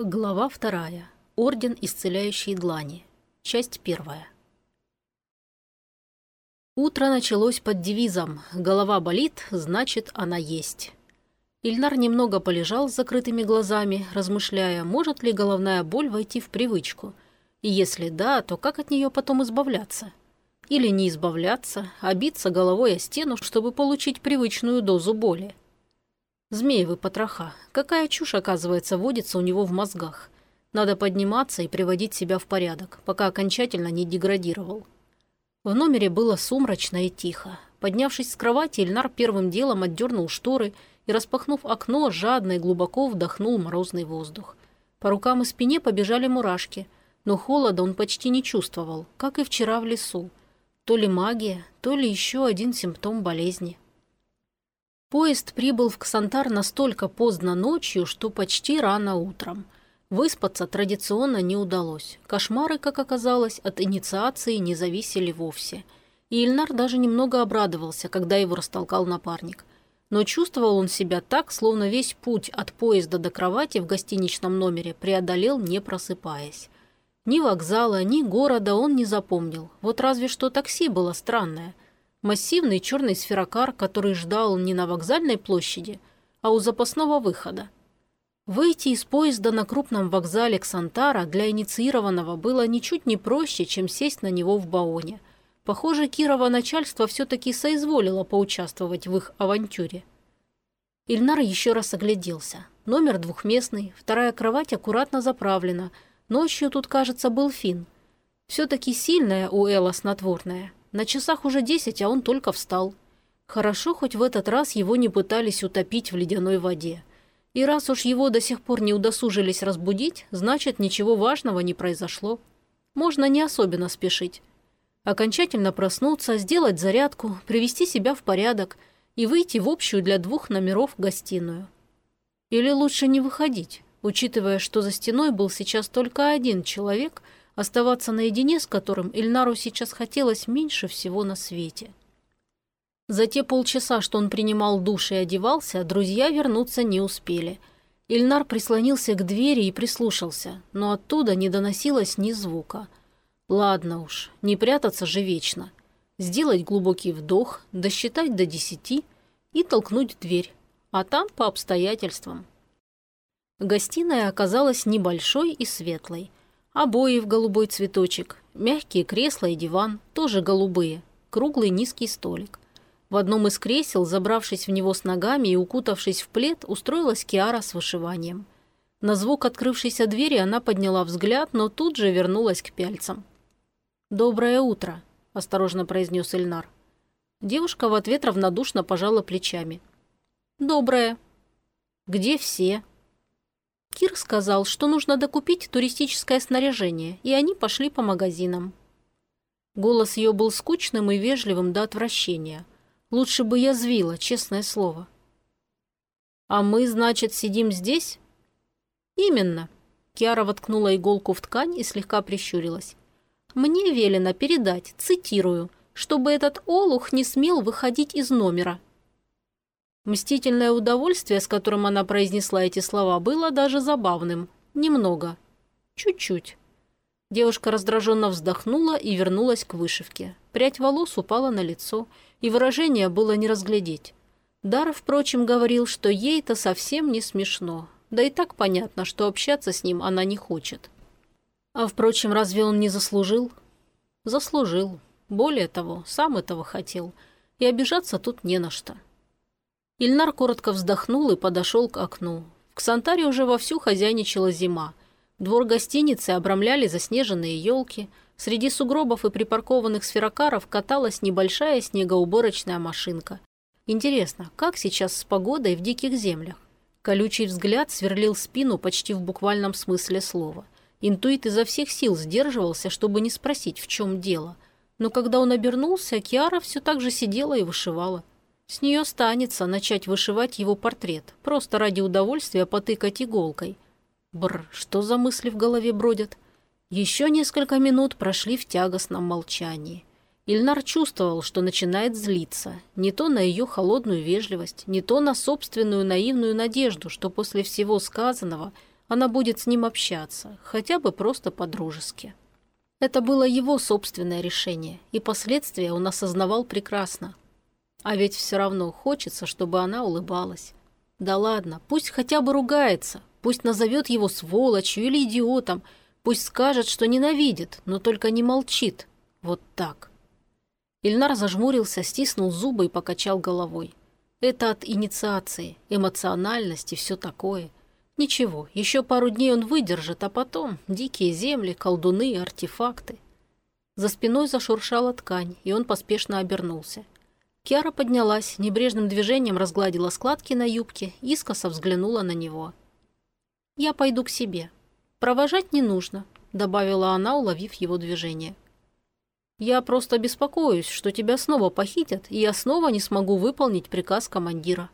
Глава вторая. Орден исцеляющей длани. Часть первая. Утро началось под девизом «Голова болит, значит, она есть». Ильнар немного полежал с закрытыми глазами, размышляя, может ли головная боль войти в привычку. И если да, то как от нее потом избавляться? Или не избавляться, а биться головой о стену, чтобы получить привычную дозу боли? Змеевы потроха. Какая чушь, оказывается, водится у него в мозгах. Надо подниматься и приводить себя в порядок, пока окончательно не деградировал. В номере было сумрачно и тихо. Поднявшись с кровати, Ильнар первым делом отдернул шторы и, распахнув окно, жадно и глубоко вдохнул морозный воздух. По рукам и спине побежали мурашки, но холода он почти не чувствовал, как и вчера в лесу. То ли магия, то ли еще один симптом болезни. Поезд прибыл в Ксантар настолько поздно ночью, что почти рано утром. Выспаться традиционно не удалось. Кошмары, как оказалось, от инициации не зависели вовсе. И Ильнар даже немного обрадовался, когда его растолкал напарник. Но чувствовал он себя так, словно весь путь от поезда до кровати в гостиничном номере преодолел, не просыпаясь. Ни вокзала, ни города он не запомнил. Вот разве что такси было странное – Массивный черный сферокар, который ждал не на вокзальной площади, а у запасного выхода. Выйти из поезда на крупном вокзале Ксантара для инициированного было ничуть не проще, чем сесть на него в Баоне. Похоже, Кирово начальство все-таки соизволило поучаствовать в их авантюре. Ильнар еще раз огляделся. Номер двухместный, вторая кровать аккуратно заправлена. Ночью тут, кажется, был фин. Все-таки сильная у Элла снотворная. На часах уже десять, а он только встал. Хорошо, хоть в этот раз его не пытались утопить в ледяной воде. И раз уж его до сих пор не удосужились разбудить, значит, ничего важного не произошло. Можно не особенно спешить. Окончательно проснуться, сделать зарядку, привести себя в порядок и выйти в общую для двух номеров гостиную. Или лучше не выходить, учитывая, что за стеной был сейчас только один человек – оставаться наедине с которым Ильнару сейчас хотелось меньше всего на свете. За те полчаса, что он принимал душ и одевался, друзья вернуться не успели. Ильнар прислонился к двери и прислушался, но оттуда не доносилось ни звука. Ладно уж, не прятаться же вечно. Сделать глубокий вдох, досчитать до десяти и толкнуть дверь, а там по обстоятельствам. Гостиная оказалась небольшой и светлой – Обои в голубой цветочек, мягкие кресла и диван, тоже голубые, круглый низкий столик. В одном из кресел, забравшись в него с ногами и укутавшись в плед, устроилась Киара с вышиванием. На звук открывшейся двери она подняла взгляд, но тут же вернулась к пяльцам. «Доброе утро», – осторожно произнес Эльнар. Девушка в ответ равнодушно пожала плечами. «Доброе». «Где все?» Кир сказал, что нужно докупить туристическое снаряжение, и они пошли по магазинам. Голос ее был скучным и вежливым до отвращения. Лучше бы я звила, честное слово. «А мы, значит, сидим здесь?» «Именно». Киара воткнула иголку в ткань и слегка прищурилась. «Мне велено передать, цитирую, чтобы этот олух не смел выходить из номера». Мстительное удовольствие, с которым она произнесла эти слова, было даже забавным. Немного. Чуть-чуть. Девушка раздраженно вздохнула и вернулась к вышивке. Прядь волос упала на лицо, и выражение было не разглядеть. Дар, впрочем, говорил, что ей-то совсем не смешно. Да и так понятно, что общаться с ним она не хочет. А, впрочем, разве он не заслужил? Заслужил. Более того, сам этого хотел. И обижаться тут не на что. Ильнар коротко вздохнул и подошел к окну. В Ксантаре уже вовсю хозяйничала зима. Двор гостиницы обрамляли заснеженные елки. Среди сугробов и припаркованных сферокаров каталась небольшая снегоуборочная машинка. Интересно, как сейчас с погодой в диких землях? Колючий взгляд сверлил спину почти в буквальном смысле слова. Интуит изо всех сил сдерживался, чтобы не спросить, в чем дело. Но когда он обернулся, Киара все так же сидела и вышивала. С нее станется начать вышивать его портрет, просто ради удовольствия потыкать иголкой. Бр, что за мысли в голове бродят? Еще несколько минут прошли в тягостном молчании. Ильнар чувствовал, что начинает злиться. Не то на ее холодную вежливость, не то на собственную наивную надежду, что после всего сказанного она будет с ним общаться, хотя бы просто по-дружески. Это было его собственное решение, и последствия он осознавал прекрасно. А ведь все равно хочется, чтобы она улыбалась. Да ладно, пусть хотя бы ругается, пусть назовет его сволочью или идиотом, пусть скажет, что ненавидит, но только не молчит. Вот так. Ильнар зажмурился, стиснул зубы и покачал головой. Это от инициации, эмоциональности, все такое. Ничего, еще пару дней он выдержит, а потом дикие земли, колдуны, артефакты. За спиной зашуршала ткань, и он поспешно обернулся. Киара поднялась, небрежным движением разгладила складки на юбке, искоса взглянула на него. «Я пойду к себе. Провожать не нужно», — добавила она, уловив его движение. Я просто беспокоюсь, что тебя снова похитят, и я снова не смогу выполнить приказ командира».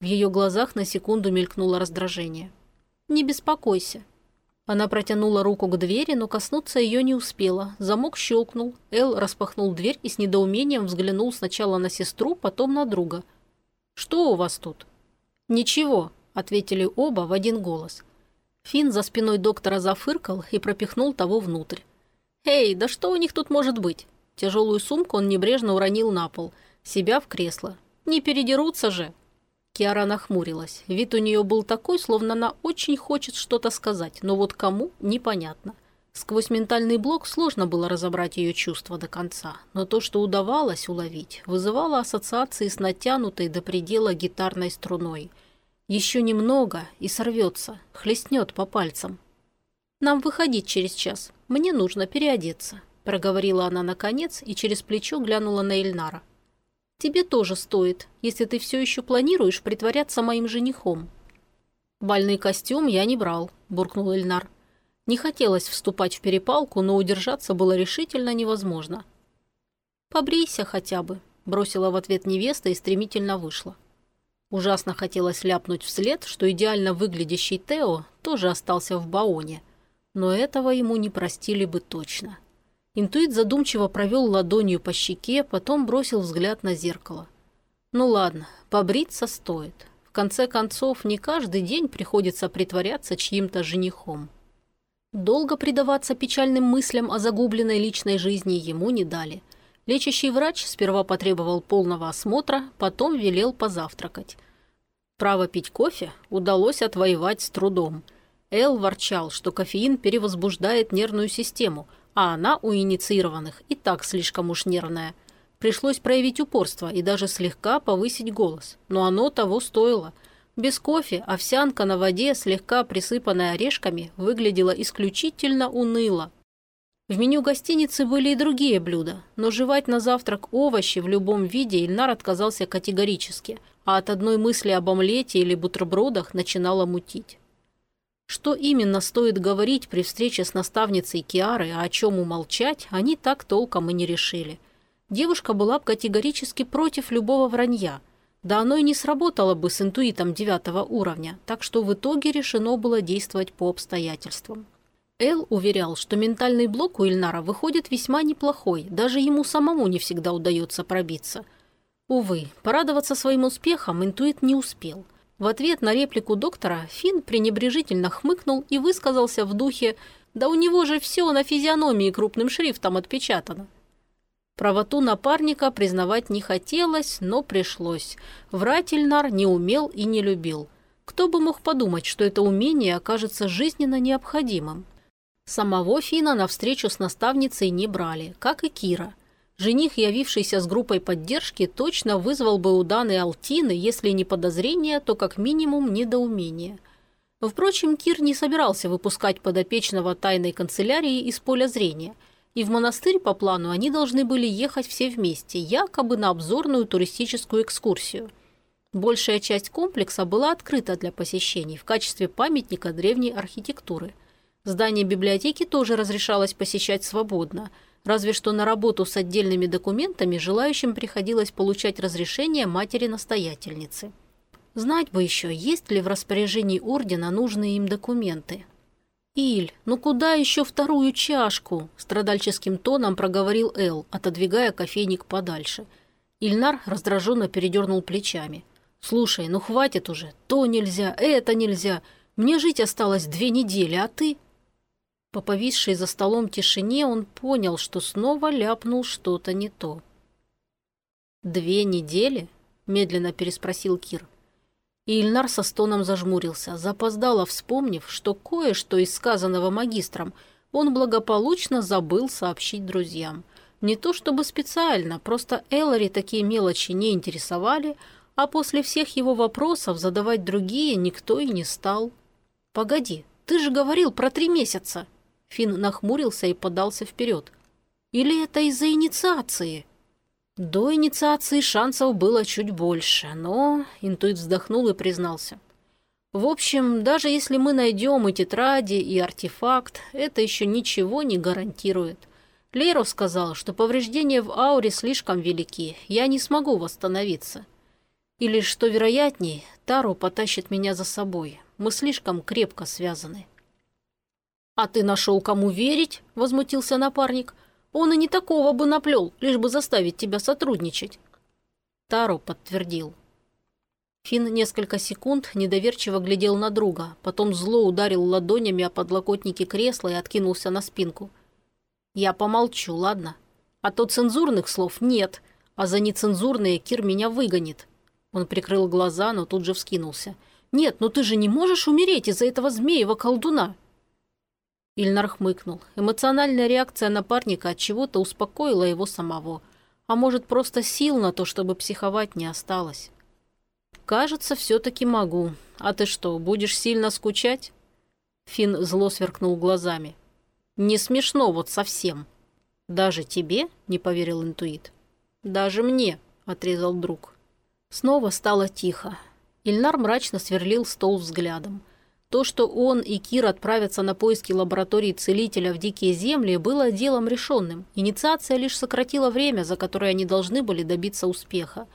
В ее глазах на секунду мелькнуло раздражение. «Не беспокойся». Она протянула руку к двери, но коснуться ее не успела. Замок щелкнул. Эл распахнул дверь и с недоумением взглянул сначала на сестру, потом на друга. «Что у вас тут?» «Ничего», — ответили оба в один голос. Финн за спиной доктора зафыркал и пропихнул того внутрь. «Эй, да что у них тут может быть?» Тяжелую сумку он небрежно уронил на пол, себя в кресло. «Не передерутся же!» Киара нахмурилась. Вид у нее был такой, словно она очень хочет что-то сказать, но вот кому – непонятно. Сквозь ментальный блок сложно было разобрать ее чувства до конца, но то, что удавалось уловить, вызывало ассоциации с натянутой до предела гитарной струной. Еще немного и сорвется, хлестнет по пальцам. «Нам выходить через час», «Мне нужно переодеться», – проговорила она наконец и через плечо глянула на Эльнара. «Тебе тоже стоит, если ты все еще планируешь притворяться моим женихом». «Бальный костюм я не брал», – буркнул Эльнар. Не хотелось вступать в перепалку, но удержаться было решительно невозможно. «Побрейся хотя бы», – бросила в ответ невеста и стремительно вышла. Ужасно хотелось ляпнуть вслед, что идеально выглядящий Тео тоже остался в Баоне – но этого ему не простили бы точно. Интуит задумчиво провел ладонью по щеке, потом бросил взгляд на зеркало. Ну ладно, побриться стоит. В конце концов, не каждый день приходится притворяться чьим-то женихом. Долго предаваться печальным мыслям о загубленной личной жизни ему не дали. Лечащий врач сперва потребовал полного осмотра, потом велел позавтракать. Право пить кофе удалось отвоевать с трудом – Эл ворчал, что кофеин перевозбуждает нервную систему, а она у инициированных и так слишком уж нервная. Пришлось проявить упорство и даже слегка повысить голос, но оно того стоило. Без кофе овсянка на воде, слегка присыпанная орешками, выглядела исключительно уныло. В меню гостиницы были и другие блюда, но жевать на завтрак овощи в любом виде Ильнар отказался категорически, а от одной мысли об омлете или бутербродах начинало мутить. Что именно стоит говорить при встрече с наставницей Киары, а о чем умолчать, они так толком и не решили. Девушка была категорически против любого вранья. Да оно и не сработало бы с интуитом девятого уровня, так что в итоге решено было действовать по обстоятельствам. Эл уверял, что ментальный блок у Ильнара выходит весьма неплохой, даже ему самому не всегда удается пробиться. Увы, порадоваться своим успехом интуит не успел – в ответ на реплику доктора Финн пренебрежительно хмыкнул и высказался в духе «Да у него же все на физиономии крупным шрифтом отпечатано». Правоту напарника признавать не хотелось, но пришлось. Врать Ильнар не умел и не любил. Кто бы мог подумать, что это умение окажется жизненно необходимым. Самого Фина на встречу с наставницей не брали, как и Кира – Жених, явившийся с группой поддержки, точно вызвал бы у Даны Алтины, если не подозрение, то как минимум недоумение. Впрочем, Кир не собирался выпускать подопечного тайной канцелярии из поля зрения, и в монастырь по плану они должны были ехать все вместе, якобы на обзорную туристическую экскурсию. Большая часть комплекса была открыта для посещений в качестве памятника древней архитектуры. Здание библиотеки тоже разрешалось посещать свободно – Разве что на работу с отдельными документами желающим приходилось получать разрешение матери-настоятельницы. Знать бы еще, есть ли в распоряжении ордена нужные им документы. «Иль, ну куда еще вторую чашку?» – страдальческим тоном проговорил Эл, отодвигая кофейник подальше. Ильнар раздраженно передернул плечами. «Слушай, ну хватит уже, то нельзя, это нельзя. Мне жить осталось две недели, а ты...» По повисшей за столом тишине он понял, что снова ляпнул что-то не то. «Две недели?» – медленно переспросил Кир. Ильнар со стоном зажмурился, запоздало вспомнив, что кое-что из сказанного магистром он благополучно забыл сообщить друзьям. Не то чтобы специально, просто Эллари такие мелочи не интересовали, а после всех его вопросов задавать другие никто и не стал. «Погоди, ты же говорил про три месяца!» Финн нахмурился и подался вперед. «Или это из-за инициации?» До инициации шансов было чуть больше, но интуит вздохнул и признался. В общем, даже если мы найдем и тетради, и артефакт, это еще ничего не гарантирует. Лейро сказал, что повреждения в ауре слишком велики, я не смогу восстановиться. Или, что вероятней, Таро потащит меня за собой. Мы слишком крепко связаны. «А ты нашел, кому верить?» – возмутился напарник – он и не такого бы наплел, лишь бы заставить тебя сотрудничать. Таро подтвердил. Финн несколько секунд недоверчиво глядел на друга, потом зло ударил ладонями о подлокотники кресла и откинулся на спинку. «Я помолчу, ладно? А то цензурных слов нет, а за нецензурные Кир меня выгонит». Он прикрыл глаза, но тут же вскинулся. «Нет, ну ты же не можешь умереть из-за этого змеева-колдуна!» Ильнар хмыкнул. Эмоциональная реакция напарника от чего-то успокоила его самого. А может, просто сил на то, чтобы психовать, не осталось. «Кажется, все-таки могу. А ты что, будешь сильно скучать?» Финн зло сверкнул глазами. «Не смешно вот совсем». «Даже тебе?» – не поверил интуит. «Даже мне», – отрезал друг. Снова стало тихо. Ильнар мрачно сверлил стол взглядом – то, что он и Кир отправятся на поиски лаборатории целителя в Дикие Земли, было делом решенным. Инициация лишь сократила время, за которое они должны были добиться успеха.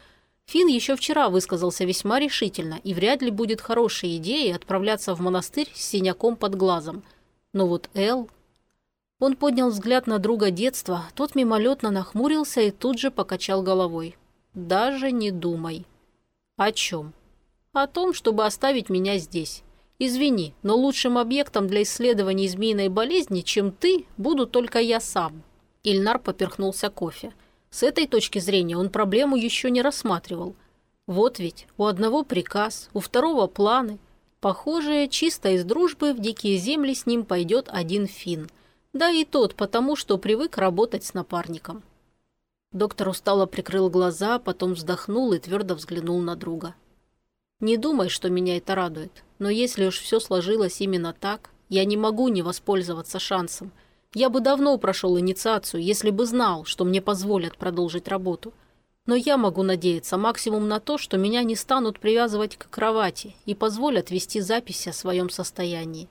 Финн еще вчера высказался весьма решительно, и вряд ли будет хорошей идеей отправляться в монастырь с синяком под глазом. Но вот Эл... Он поднял взгляд на друга детства, тот мимолетно нахмурился и тут же покачал головой. «Даже не думай». «О чем?» «О том, чтобы оставить меня здесь». Извини, но лучшим объектом для исследования змеиной болезни, чем ты, буду только я сам». Ильнар поперхнулся кофе. С этой точки зрения он проблему еще не рассматривал. Вот ведь у одного приказ, у второго планы. Похоже, чисто из дружбы в дикие земли с ним пойдет один фин. Да и тот потому, что привык работать с напарником. Доктор устало прикрыл глаза, потом вздохнул и твердо взглянул на друга. «Не думай, что меня это радует. Но если уж все сложилось именно так, я не могу не воспользоваться шансом. Я бы давно прошел инициацию, если бы знал, что мне позволят продолжить работу. Но я могу надеяться максимум на то, что меня не станут привязывать к кровати и позволят вести записи о своем состоянии.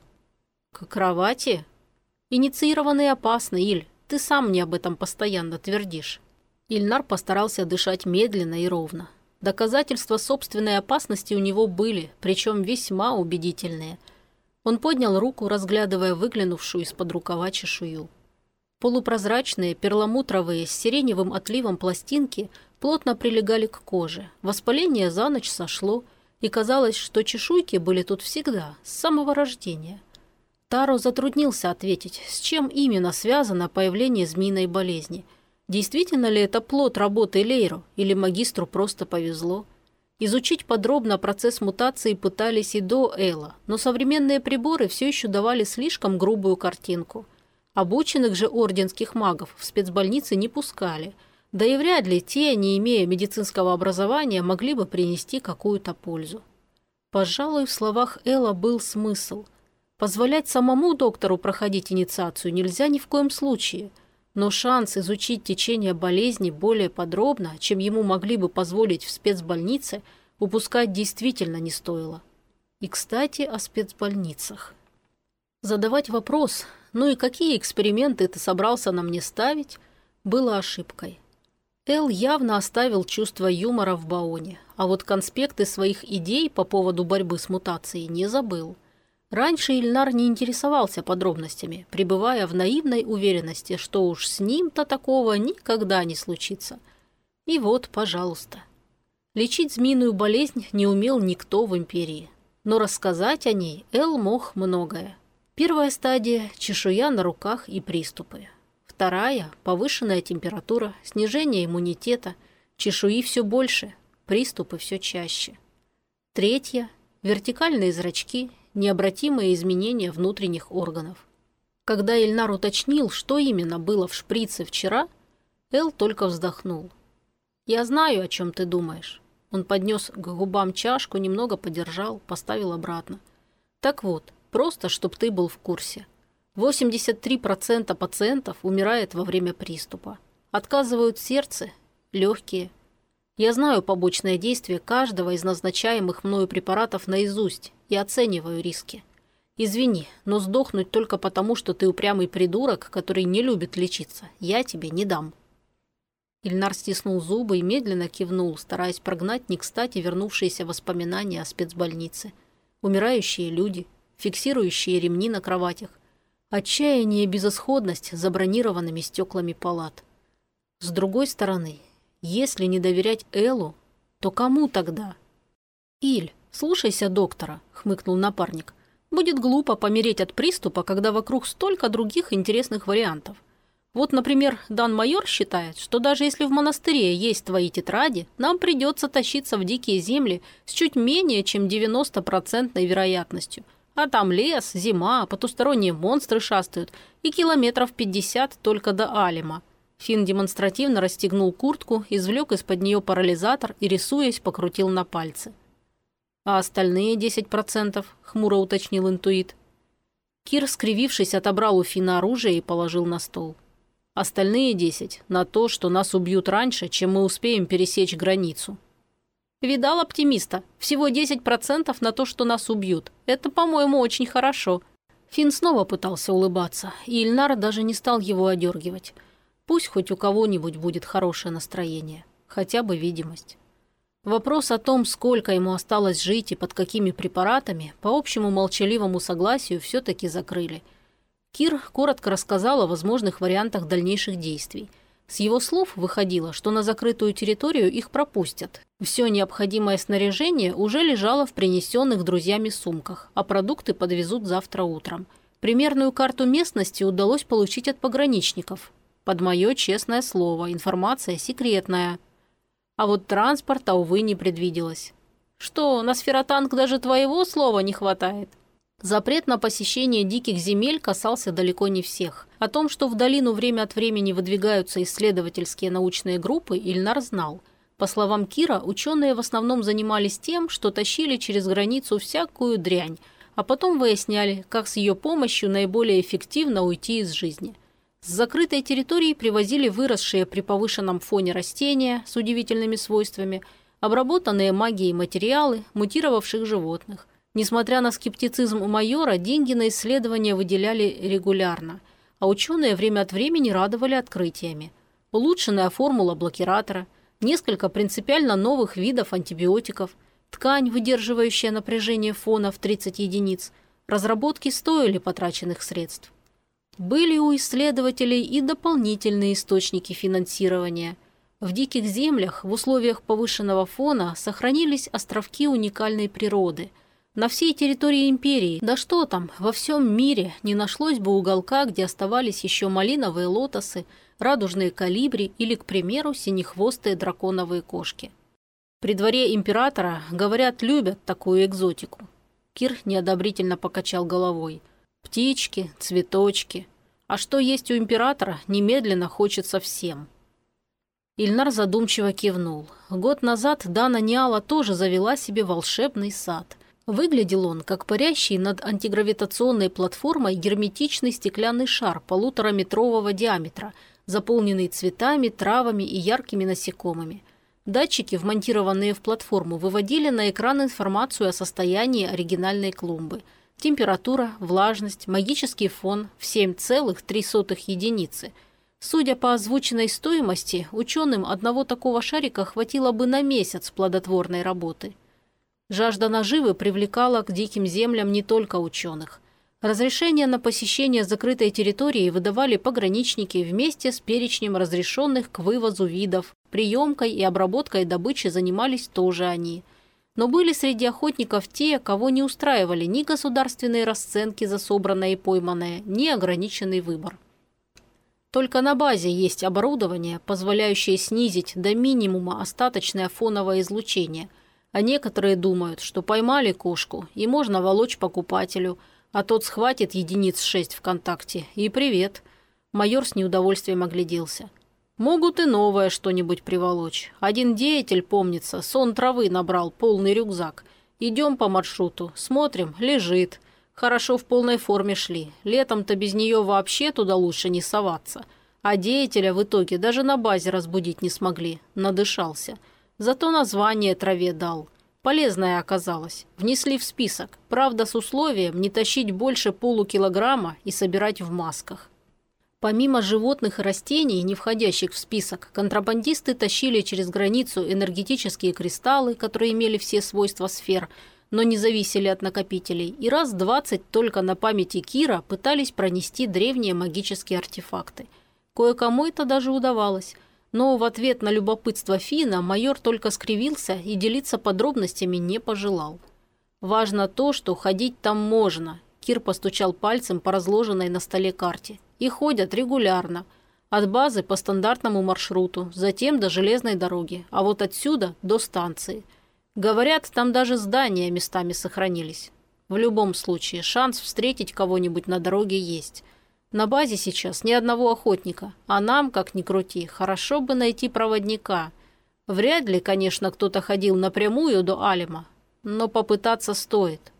К кровати? Инициированный опасны, Иль. Ты сам мне об этом постоянно твердишь. Ильнар постарался дышать медленно и ровно. Доказательства собственной опасности у него были, причем весьма убедительные. Он поднял руку, разглядывая выглянувшую из-под рукава чешую. Полупрозрачные, перламутровые, с сиреневым отливом пластинки плотно прилегали к коже. Воспаление за ночь сошло, и казалось, что чешуйки были тут всегда, с самого рождения. Таро затруднился ответить, с чем именно связано появление змеиной болезни – Действительно ли это плод работы Лейро, или магистру просто повезло? Изучить подробно процесс мутации пытались и до Элла, но современные приборы все еще давали слишком грубую картинку. Обученных же орденских магов в спецбольницы не пускали, да и вряд ли те, не имея медицинского образования, могли бы принести какую-то пользу. Пожалуй, в словах Элла был смысл. Позволять самому доктору проходить инициацию нельзя ни в коем случае – но шанс изучить течение болезни более подробно, чем ему могли бы позволить в спецбольнице, упускать действительно не стоило. И, кстати, о спецбольницах. Задавать вопрос, ну и какие эксперименты ты собрался на мне ставить, было ошибкой. Эл явно оставил чувство юмора в Баоне, а вот конспекты своих идей по поводу борьбы с мутацией не забыл – Раньше Ильнар не интересовался подробностями, пребывая в наивной уверенности, что уж с ним-то такого никогда не случится. И вот, пожалуйста. Лечить змеиную болезнь не умел никто в империи. Но рассказать о ней Эл мог многое. Первая стадия – чешуя на руках и приступы. Вторая – повышенная температура, снижение иммунитета, чешуи все больше, приступы все чаще. Третья – вертикальные зрачки, необратимые изменения внутренних органов. Когда Ильнар уточнил, что именно было в шприце вчера, Эл только вздохнул. «Я знаю, о чем ты думаешь». Он поднес к губам чашку, немного подержал, поставил обратно. «Так вот, Просто, чтобы ты был в курсе. 83% пациентов умирает во время приступа. Отказывают сердце, легкие. Я знаю побочное действие каждого из назначаемых мною препаратов наизусть и оцениваю риски. Извини, но сдохнуть только потому, что ты упрямый придурок, который не любит лечиться, я тебе не дам». Ильнар стиснул зубы и медленно кивнул, стараясь прогнать не кстати вернувшиеся воспоминания о спецбольнице. Умирающие люди – фиксирующие ремни на кроватях, отчаяние и безысходность за бронированными стеклами палат. С другой стороны, если не доверять Эллу, то кому тогда? «Иль, слушайся доктора», — хмыкнул напарник. «Будет глупо помереть от приступа, когда вокруг столько других интересных вариантов. Вот, например, Дан Майор считает, что даже если в монастыре есть твои тетради, нам придется тащиться в дикие земли с чуть менее чем 90% вероятностью — а там лес, зима, потусторонние монстры шастают и километров пятьдесят только до Алима. Финн демонстративно расстегнул куртку, извлек из-под нее парализатор и, рисуясь, покрутил на пальцы. «А остальные десять процентов?» – хмуро уточнил интуит. Кир, скривившись, отобрал у Фина оружие и положил на стол. «Остальные десять – на то, что нас убьют раньше, чем мы успеем пересечь границу», Видал оптимиста. Всего 10% на то, что нас убьют. Это, по-моему, очень хорошо. Финн снова пытался улыбаться, и Ильнар даже не стал его одергивать. Пусть хоть у кого-нибудь будет хорошее настроение. Хотя бы видимость. Вопрос о том, сколько ему осталось жить и под какими препаратами, по общему молчаливому согласию все-таки закрыли. Кир коротко рассказал о возможных вариантах дальнейших действий – с его слов выходило, что на закрытую территорию их пропустят. Все необходимое снаряжение уже лежало в принесенных друзьями сумках, а продукты подвезут завтра утром. Примерную карту местности удалось получить от пограничников. Под мое честное слово, информация секретная. А вот транспорта, увы, не предвиделось. Что, на сферотанк даже твоего слова не хватает? Запрет на посещение диких земель касался далеко не всех. О том, что в долину время от времени выдвигаются исследовательские научные группы, Ильнар знал. По словам Кира, ученые в основном занимались тем, что тащили через границу всякую дрянь, а потом выясняли, как с ее помощью наиболее эффективно уйти из жизни. С закрытой территории привозили выросшие при повышенном фоне растения с удивительными свойствами, обработанные магией материалы, мутировавших животных. Несмотря на скептицизм у майора, деньги на исследования выделяли регулярно, а ученые время от времени радовали открытиями. Улучшенная формула блокиратора, несколько принципиально новых видов антибиотиков, ткань, выдерживающая напряжение фона в 30 единиц, разработки стоили потраченных средств. Были у исследователей и дополнительные источники финансирования. В диких землях в условиях повышенного фона сохранились островки уникальной природы – на всей территории империи, да что там, во всем мире не нашлось бы уголка, где оставались еще малиновые лотосы, радужные калибри или, к примеру, синехвостые драконовые кошки. При дворе императора, говорят, любят такую экзотику. Кир неодобрительно покачал головой. Птички, цветочки. А что есть у императора, немедленно хочется всем. Ильнар задумчиво кивнул. Год назад Дана Ниала тоже завела себе волшебный сад. Выглядел он, как парящий над антигравитационной платформой герметичный стеклянный шар полутораметрового диаметра, заполненный цветами, травами и яркими насекомыми. Датчики, вмонтированные в платформу, выводили на экран информацию о состоянии оригинальной клумбы. Температура, влажность, магический фон в 7,3 единицы. Судя по озвученной стоимости, ученым одного такого шарика хватило бы на месяц плодотворной работы – Жажда наживы привлекала к диким землям не только ученых. Разрешение на посещение закрытой территории выдавали пограничники вместе с перечнем разрешенных к вывозу видов. Приемкой и обработкой добычи занимались тоже они. Но были среди охотников те, кого не устраивали ни государственные расценки за собранное и пойманное, ни ограниченный выбор. Только на базе есть оборудование, позволяющее снизить до минимума остаточное фоновое излучение, а некоторые думают, что поймали кошку и можно волочь покупателю, а тот схватит единиц шесть ВКонтакте и привет. Майор с неудовольствием огляделся. Могут и новое что-нибудь приволочь. Один деятель, помнится, сон травы набрал, полный рюкзак. Идем по маршруту, смотрим, лежит. Хорошо в полной форме шли. Летом-то без нее вообще туда лучше не соваться. А деятеля в итоге даже на базе разбудить не смогли. Надышался. Зато название траве дал. Полезное оказалось. Внесли в список. Правда, с условием не тащить больше полукилограмма и собирать в масках. Помимо животных и растений, не входящих в список, контрабандисты тащили через границу энергетические кристаллы, которые имели все свойства сфер – но не зависели от накопителей, и раз двадцать только на памяти Кира пытались пронести древние магические артефакты. Кое-кому это даже удавалось. Но в ответ на любопытство Фина майор только скривился и делиться подробностями не пожелал. Важно то, что ходить там можно. Кир постучал пальцем по разложенной на столе карте. И ходят регулярно. От базы по стандартному маршруту, затем до железной дороги, а вот отсюда до станции – Говорят, там даже здания местами сохранились. В любом случае, шанс встретить кого-нибудь на дороге есть. На базе сейчас ни одного охотника, а нам, как ни крути, хорошо бы найти проводника. Вряд ли, конечно, кто-то ходил напрямую до Алима, но попытаться стоит.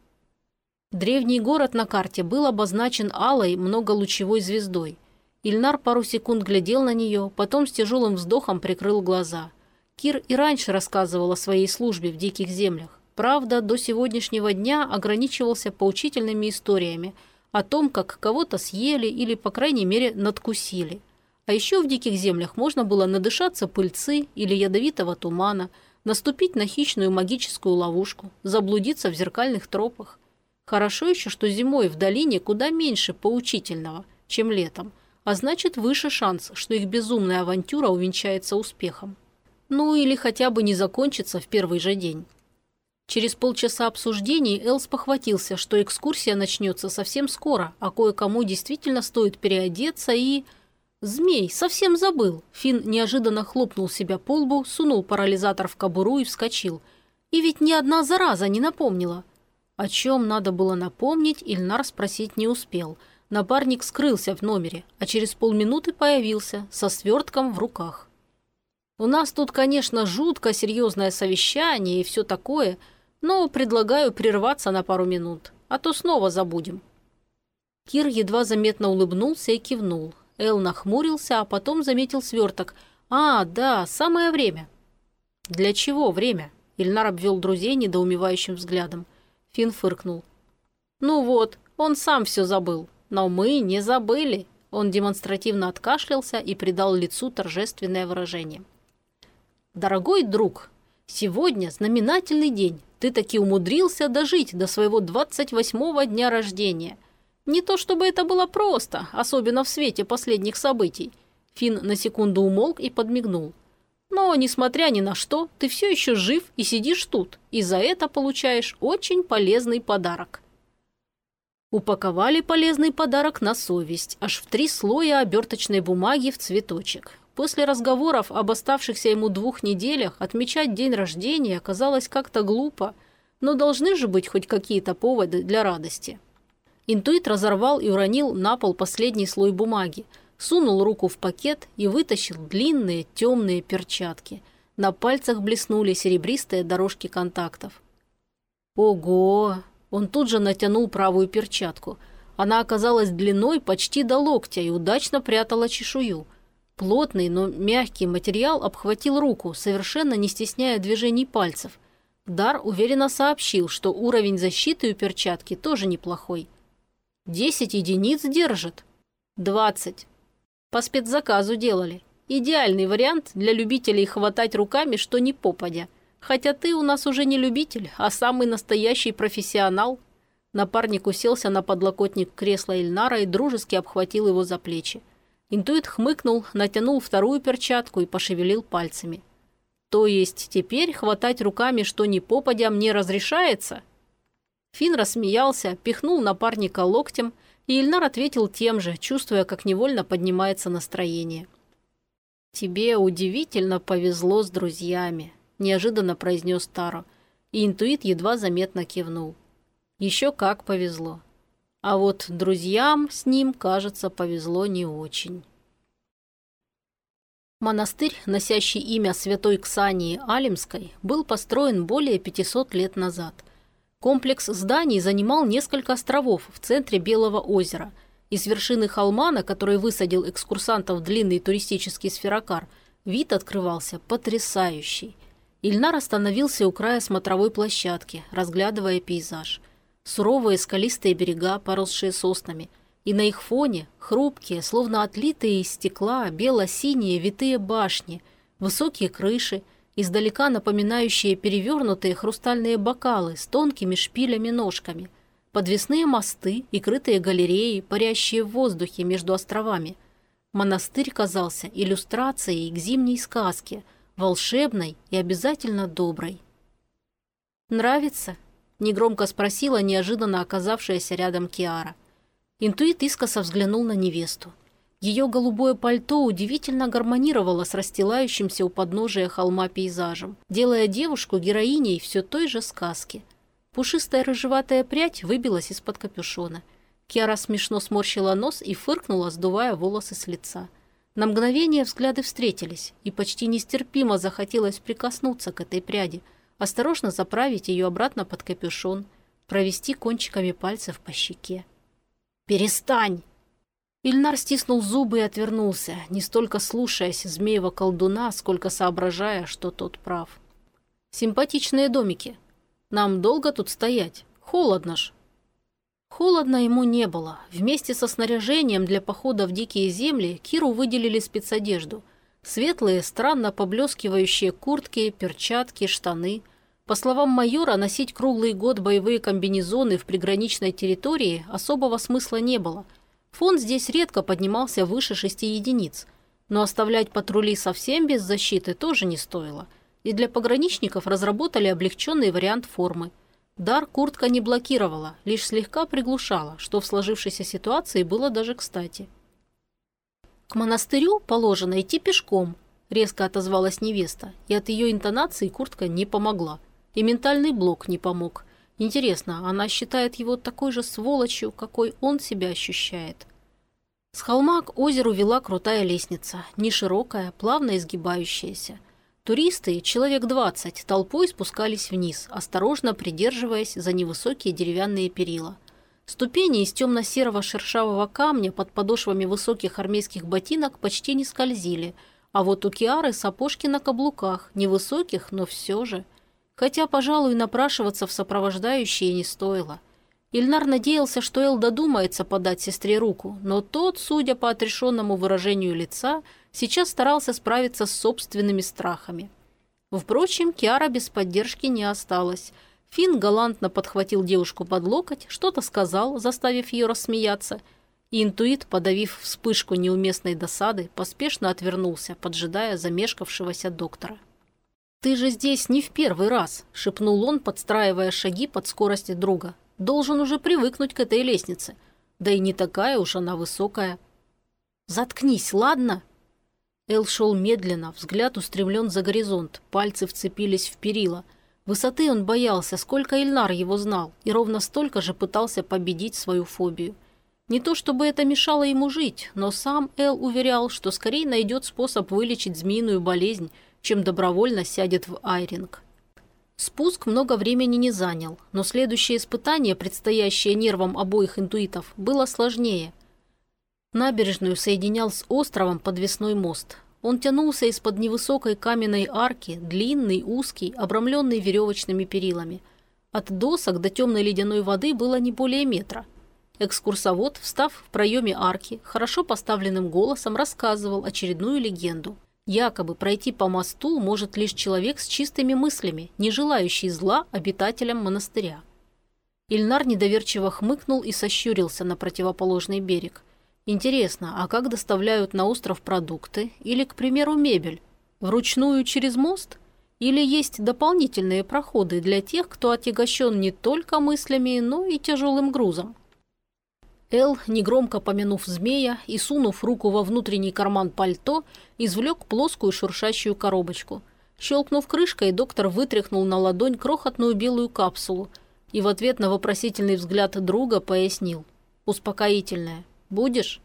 Древний город на карте был обозначен алой многолучевой звездой. Ильнар пару секунд глядел на нее, потом с тяжелым вздохом прикрыл глаза – Кир и раньше рассказывал о своей службе в диких землях. Правда, до сегодняшнего дня ограничивался поучительными историями о том, как кого-то съели или, по крайней мере, надкусили. А еще в диких землях можно было надышаться пыльцы или ядовитого тумана, наступить на хищную магическую ловушку, заблудиться в зеркальных тропах. Хорошо еще, что зимой в долине куда меньше поучительного, чем летом, а значит выше шанс, что их безумная авантюра увенчается успехом. Ну или хотя бы не закончится в первый же день. Через полчаса обсуждений Элс похватился, что экскурсия начнется совсем скоро, а кое-кому действительно стоит переодеться и... Змей, совсем забыл. Фин неожиданно хлопнул себя по лбу, сунул парализатор в кобуру и вскочил. И ведь ни одна зараза не напомнила. О чем надо было напомнить, Ильнар спросить не успел. Напарник скрылся в номере, а через полминуты появился со свертком в руках. У нас тут, конечно, жутко серьезное совещание и все такое, но предлагаю прерваться на пару минут, а то снова забудем». Кир едва заметно улыбнулся и кивнул. Эл нахмурился, а потом заметил сверток. «А, да, самое время». «Для чего время?» Ильнар обвел друзей недоумевающим взглядом. Фин фыркнул. «Ну вот, он сам все забыл. Но мы не забыли». Он демонстративно откашлялся и придал лицу торжественное выражение. Дорогой друг, сегодня знаменательный день. Ты таки умудрился дожить до своего 28-го дня рождения. Не то чтобы это было просто, особенно в свете последних событий. Фин на секунду умолк и подмигнул. Но, несмотря ни на что, ты все еще жив и сидишь тут, и за это получаешь очень полезный подарок. Упаковали полезный подарок на совесть, аж в три слоя оберточной бумаги в цветочек. После разговоров об оставшихся ему двух неделях отмечать день рождения оказалось как-то глупо, но должны же быть хоть какие-то поводы для радости. Интуит разорвал и уронил на пол последний слой бумаги, сунул руку в пакет и вытащил длинные темные перчатки. На пальцах блеснули серебристые дорожки контактов. «Ого!» Он тут же натянул правую перчатку. Она оказалась длиной почти до локтя и удачно прятала чешую – Плотный, но мягкий материал обхватил руку, совершенно не стесняя движений пальцев. Дар уверенно сообщил, что уровень защиты у перчатки тоже неплохой. «Десять единиц держит». «Двадцать». По спецзаказу делали. Идеальный вариант для любителей хватать руками, что не попадя. Хотя ты у нас уже не любитель, а самый настоящий профессионал. Напарник уселся на подлокотник кресла Ильнара и дружески обхватил его за плечи. Интуит хмыкнул, натянул вторую перчатку и пошевелил пальцами. То есть теперь хватать руками что ни попадя мне разрешается? Фин рассмеялся, пихнул напарника локтем, и Ильнар ответил тем же, чувствуя, как невольно поднимается настроение. «Тебе удивительно повезло с друзьями», – неожиданно произнес Таро, и интуит едва заметно кивнул. «Еще как повезло. А вот друзьям с ним, кажется, повезло не очень». Монастырь, носящий имя святой Ксании Алимской, был построен более 500 лет назад. Комплекс зданий занимал несколько островов в центре Белого озера. Из вершины холма, на которой высадил экскурсантов длинный туристический сферокар, вид открывался потрясающий. Ильнар остановился у края смотровой площадки, разглядывая пейзаж. Суровые скалистые берега, поросшие соснами – и на их фоне хрупкие, словно отлитые из стекла, бело-синие витые башни, высокие крыши, издалека напоминающие перевернутые хрустальные бокалы с тонкими шпилями-ножками, подвесные мосты и крытые галереи, парящие в воздухе между островами. Монастырь казался иллюстрацией к зимней сказке, волшебной и обязательно доброй. «Нравится?» – негромко спросила неожиданно оказавшаяся рядом Киара. Интуит искоса взглянул на невесту. Ее голубое пальто удивительно гармонировало с расстилающимся у подножия холма пейзажем, делая девушку героиней все той же сказки. Пушистая рыжеватая прядь выбилась из-под капюшона. Киара смешно сморщила нос и фыркнула, сдувая волосы с лица. На мгновение взгляды встретились, и почти нестерпимо захотелось прикоснуться к этой пряди, осторожно заправить ее обратно под капюшон, провести кончиками пальцев по щеке. «Перестань!» Ильнар стиснул зубы и отвернулся, не столько слушаясь змеева колдуна, сколько соображая, что тот прав. «Симпатичные домики. Нам долго тут стоять? Холодно ж». Холодно ему не было. Вместе со снаряжением для похода в дикие земли Киру выделили спецодежду. Светлые, странно поблескивающие куртки, перчатки, штаны – по словам майора, носить круглый год боевые комбинезоны в приграничной территории особого смысла не было. Фон здесь редко поднимался выше шести единиц. Но оставлять патрули совсем без защиты тоже не стоило. И для пограничников разработали облегченный вариант формы. Дар куртка не блокировала, лишь слегка приглушала, что в сложившейся ситуации было даже кстати. «К монастырю положено идти пешком», – резко отозвалась невеста, и от ее интонации куртка не помогла – и ментальный блок не помог. Интересно, она считает его такой же сволочью, какой он себя ощущает. С холма к озеру вела крутая лестница, не широкая, плавно изгибающаяся. Туристы, человек двадцать, толпой спускались вниз, осторожно придерживаясь за невысокие деревянные перила. Ступени из темно-серого шершавого камня под подошвами высоких армейских ботинок почти не скользили, а вот у Киары сапожки на каблуках, невысоких, но все же – хотя, пожалуй, напрашиваться в сопровождающие не стоило. Ильнар надеялся, что Эл додумается подать сестре руку, но тот, судя по отрешенному выражению лица, сейчас старался справиться с собственными страхами. Впрочем, Киара без поддержки не осталась. Финн галантно подхватил девушку под локоть, что-то сказал, заставив ее рассмеяться, и интуит, подавив вспышку неуместной досады, поспешно отвернулся, поджидая замешкавшегося доктора. «Ты же здесь не в первый раз», – шепнул он, подстраивая шаги под скорости друга. «Должен уже привыкнуть к этой лестнице. Да и не такая уж она высокая». «Заткнись, ладно?» Эл шел медленно, взгляд устремлен за горизонт, пальцы вцепились в перила. Высоты он боялся, сколько Ильнар его знал, и ровно столько же пытался победить свою фобию. Не то чтобы это мешало ему жить, но сам Эл уверял, что скорее найдет способ вылечить змеиную болезнь, чем добровольно сядет в айринг. Спуск много времени не занял, но следующее испытание, предстоящее нервам обоих интуитов, было сложнее. Набережную соединял с островом подвесной мост. Он тянулся из-под невысокой каменной арки, длинный, узкий, обрамленный веревочными перилами. От досок до темной ледяной воды было не более метра. Экскурсовод, встав в проеме арки, хорошо поставленным голосом рассказывал очередную легенду – Якобы пройти по мосту может лишь человек с чистыми мыслями, не желающий зла обитателям монастыря. Ильнар недоверчиво хмыкнул и сощурился на противоположный берег. Интересно, а как доставляют на остров продукты или, к примеру, мебель? Вручную через мост? Или есть дополнительные проходы для тех, кто отягощен не только мыслями, но и тяжелым грузом? Эл, негромко помянув змея и сунув руку во внутренний карман пальто, извлек плоскую шуршащую коробочку. Щелкнув крышкой, доктор вытряхнул на ладонь крохотную белую капсулу и в ответ на вопросительный взгляд друга пояснил. «Успокоительное. Будешь?»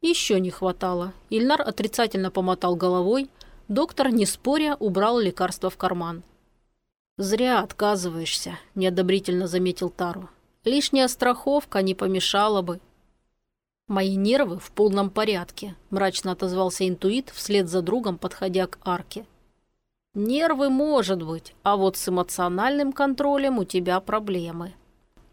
Еще не хватало. Ильнар отрицательно помотал головой, Доктор, не споря, убрал лекарство в карман. «Зря отказываешься», – неодобрительно заметил Тару. «Лишняя страховка не помешала бы». «Мои нервы в полном порядке», – мрачно отозвался интуит, вслед за другом, подходя к арке. «Нервы, может быть, а вот с эмоциональным контролем у тебя проблемы».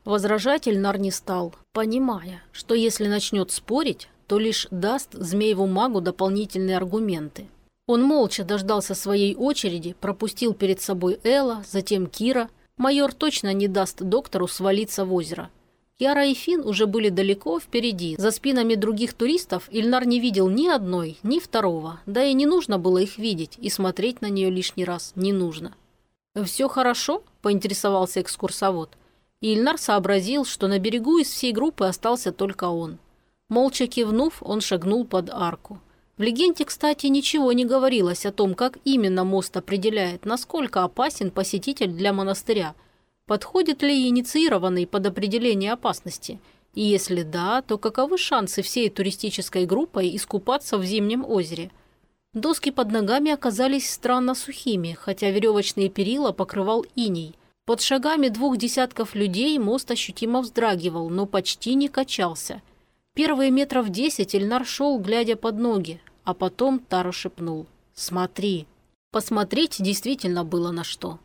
Возражатель Нар не стал, понимая, что если начнет спорить, то лишь даст змееву магу дополнительные аргументы – он молча дождался своей очереди, пропустил перед собой Элла, затем Кира. Майор точно не даст доктору свалиться в озеро. Яра и Фин уже были далеко впереди. За спинами других туристов Ильнар не видел ни одной, ни второго. Да и не нужно было их видеть, и смотреть на нее лишний раз не нужно. «Все хорошо?» – поинтересовался экскурсовод. И Ильнар сообразил, что на берегу из всей группы остался только он. Молча кивнув, он шагнул под арку. В легенде, кстати, ничего не говорилось о том, как именно мост определяет, насколько опасен посетитель для монастыря. Подходит ли инициированный под определение опасности? И если да, то каковы шансы всей туристической группой искупаться в зимнем озере? Доски под ногами оказались странно сухими, хотя веревочные перила покрывал иней. Под шагами двух десятков людей мост ощутимо вздрагивал, но почти не качался. Первые метров десять Эльнар шел, глядя под ноги, а потом Таро шепнул «Смотри». Посмотреть действительно было на что.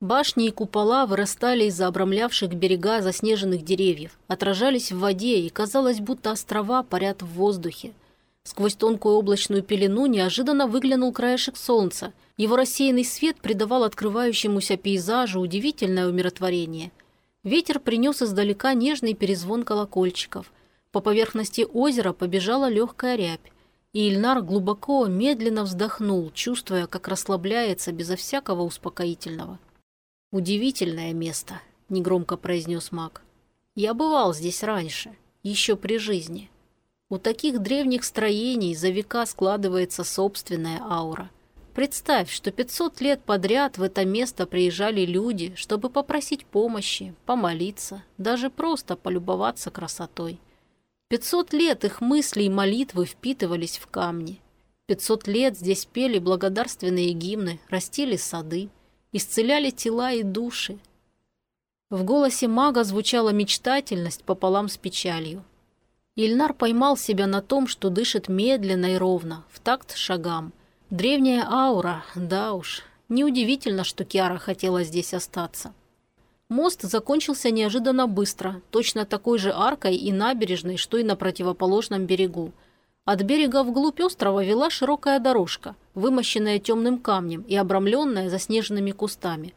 Башни и купола вырастали из-за обрамлявших берега заснеженных деревьев, отражались в воде, и казалось, будто острова парят в воздухе. Сквозь тонкую облачную пелену неожиданно выглянул краешек солнца. Его рассеянный свет придавал открывающемуся пейзажу удивительное умиротворение. Ветер принес издалека нежный перезвон колокольчиков. По поверхности озера побежала легкая рябь и Ильнар глубоко, медленно вздохнул, чувствуя, как расслабляется безо всякого успокоительного. «Удивительное место», — негромко произнес маг. «Я бывал здесь раньше, еще при жизни. У таких древних строений за века складывается собственная аура. Представь, что 500 лет подряд в это место приезжали люди, чтобы попросить помощи, помолиться, даже просто полюбоваться красотой. Пятьсот лет их мысли и молитвы впитывались в камни. Пятьсот лет здесь пели благодарственные гимны, растили сады, исцеляли тела и души. В голосе мага звучала мечтательность пополам с печалью. Ильнар поймал себя на том, что дышит медленно и ровно, в такт шагам. Древняя аура, да уж. Неудивительно, что Киара хотела здесь остаться. Мост закончился неожиданно быстро, точно такой же аркой и набережной, что и на противоположном берегу. От берега вглубь острова вела широкая дорожка, вымощенная темным камнем и обрамленная заснеженными кустами.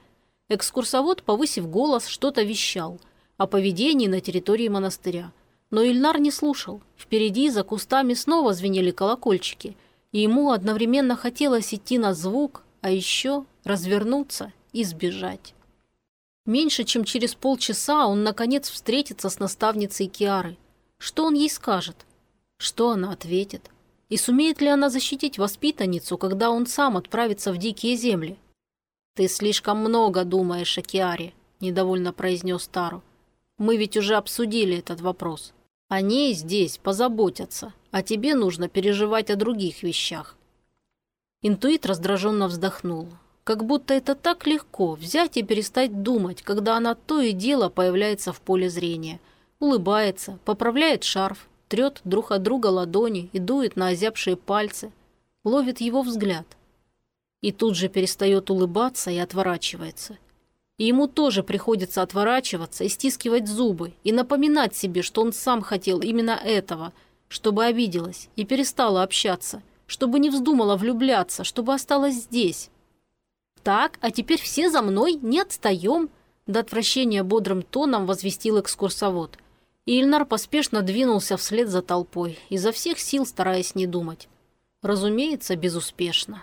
Экскурсовод, повысив голос, что-то вещал о поведении на территории монастыря. Но Ильнар не слушал. Впереди за кустами снова звенели колокольчики, и ему одновременно хотелось идти на звук, а еще развернуться и сбежать. Меньше чем через полчаса он, наконец, встретится с наставницей Киары. Что он ей скажет? Что она ответит? И сумеет ли она защитить воспитанницу, когда он сам отправится в дикие земли? «Ты слишком много думаешь о Киаре», – недовольно произнес Тару. «Мы ведь уже обсудили этот вопрос. О ней здесь позаботятся, а тебе нужно переживать о других вещах». Интуит раздраженно вздохнул. Как будто это так легко взять и перестать думать, когда она то и дело появляется в поле зрения. Улыбается, поправляет шарф, трет друг от друга ладони и дует на озябшие пальцы. Ловит его взгляд. И тут же перестает улыбаться и отворачивается. И ему тоже приходится отворачиваться и стискивать зубы, и напоминать себе, что он сам хотел именно этого, чтобы обиделась и перестала общаться, чтобы не вздумала влюбляться, чтобы осталась здесь, «Так, а теперь все за мной, не отстаем!» До отвращения бодрым тоном возвестил экскурсовод. Ильнар поспешно двинулся вслед за толпой, изо всех сил стараясь не думать. Разумеется, безуспешно.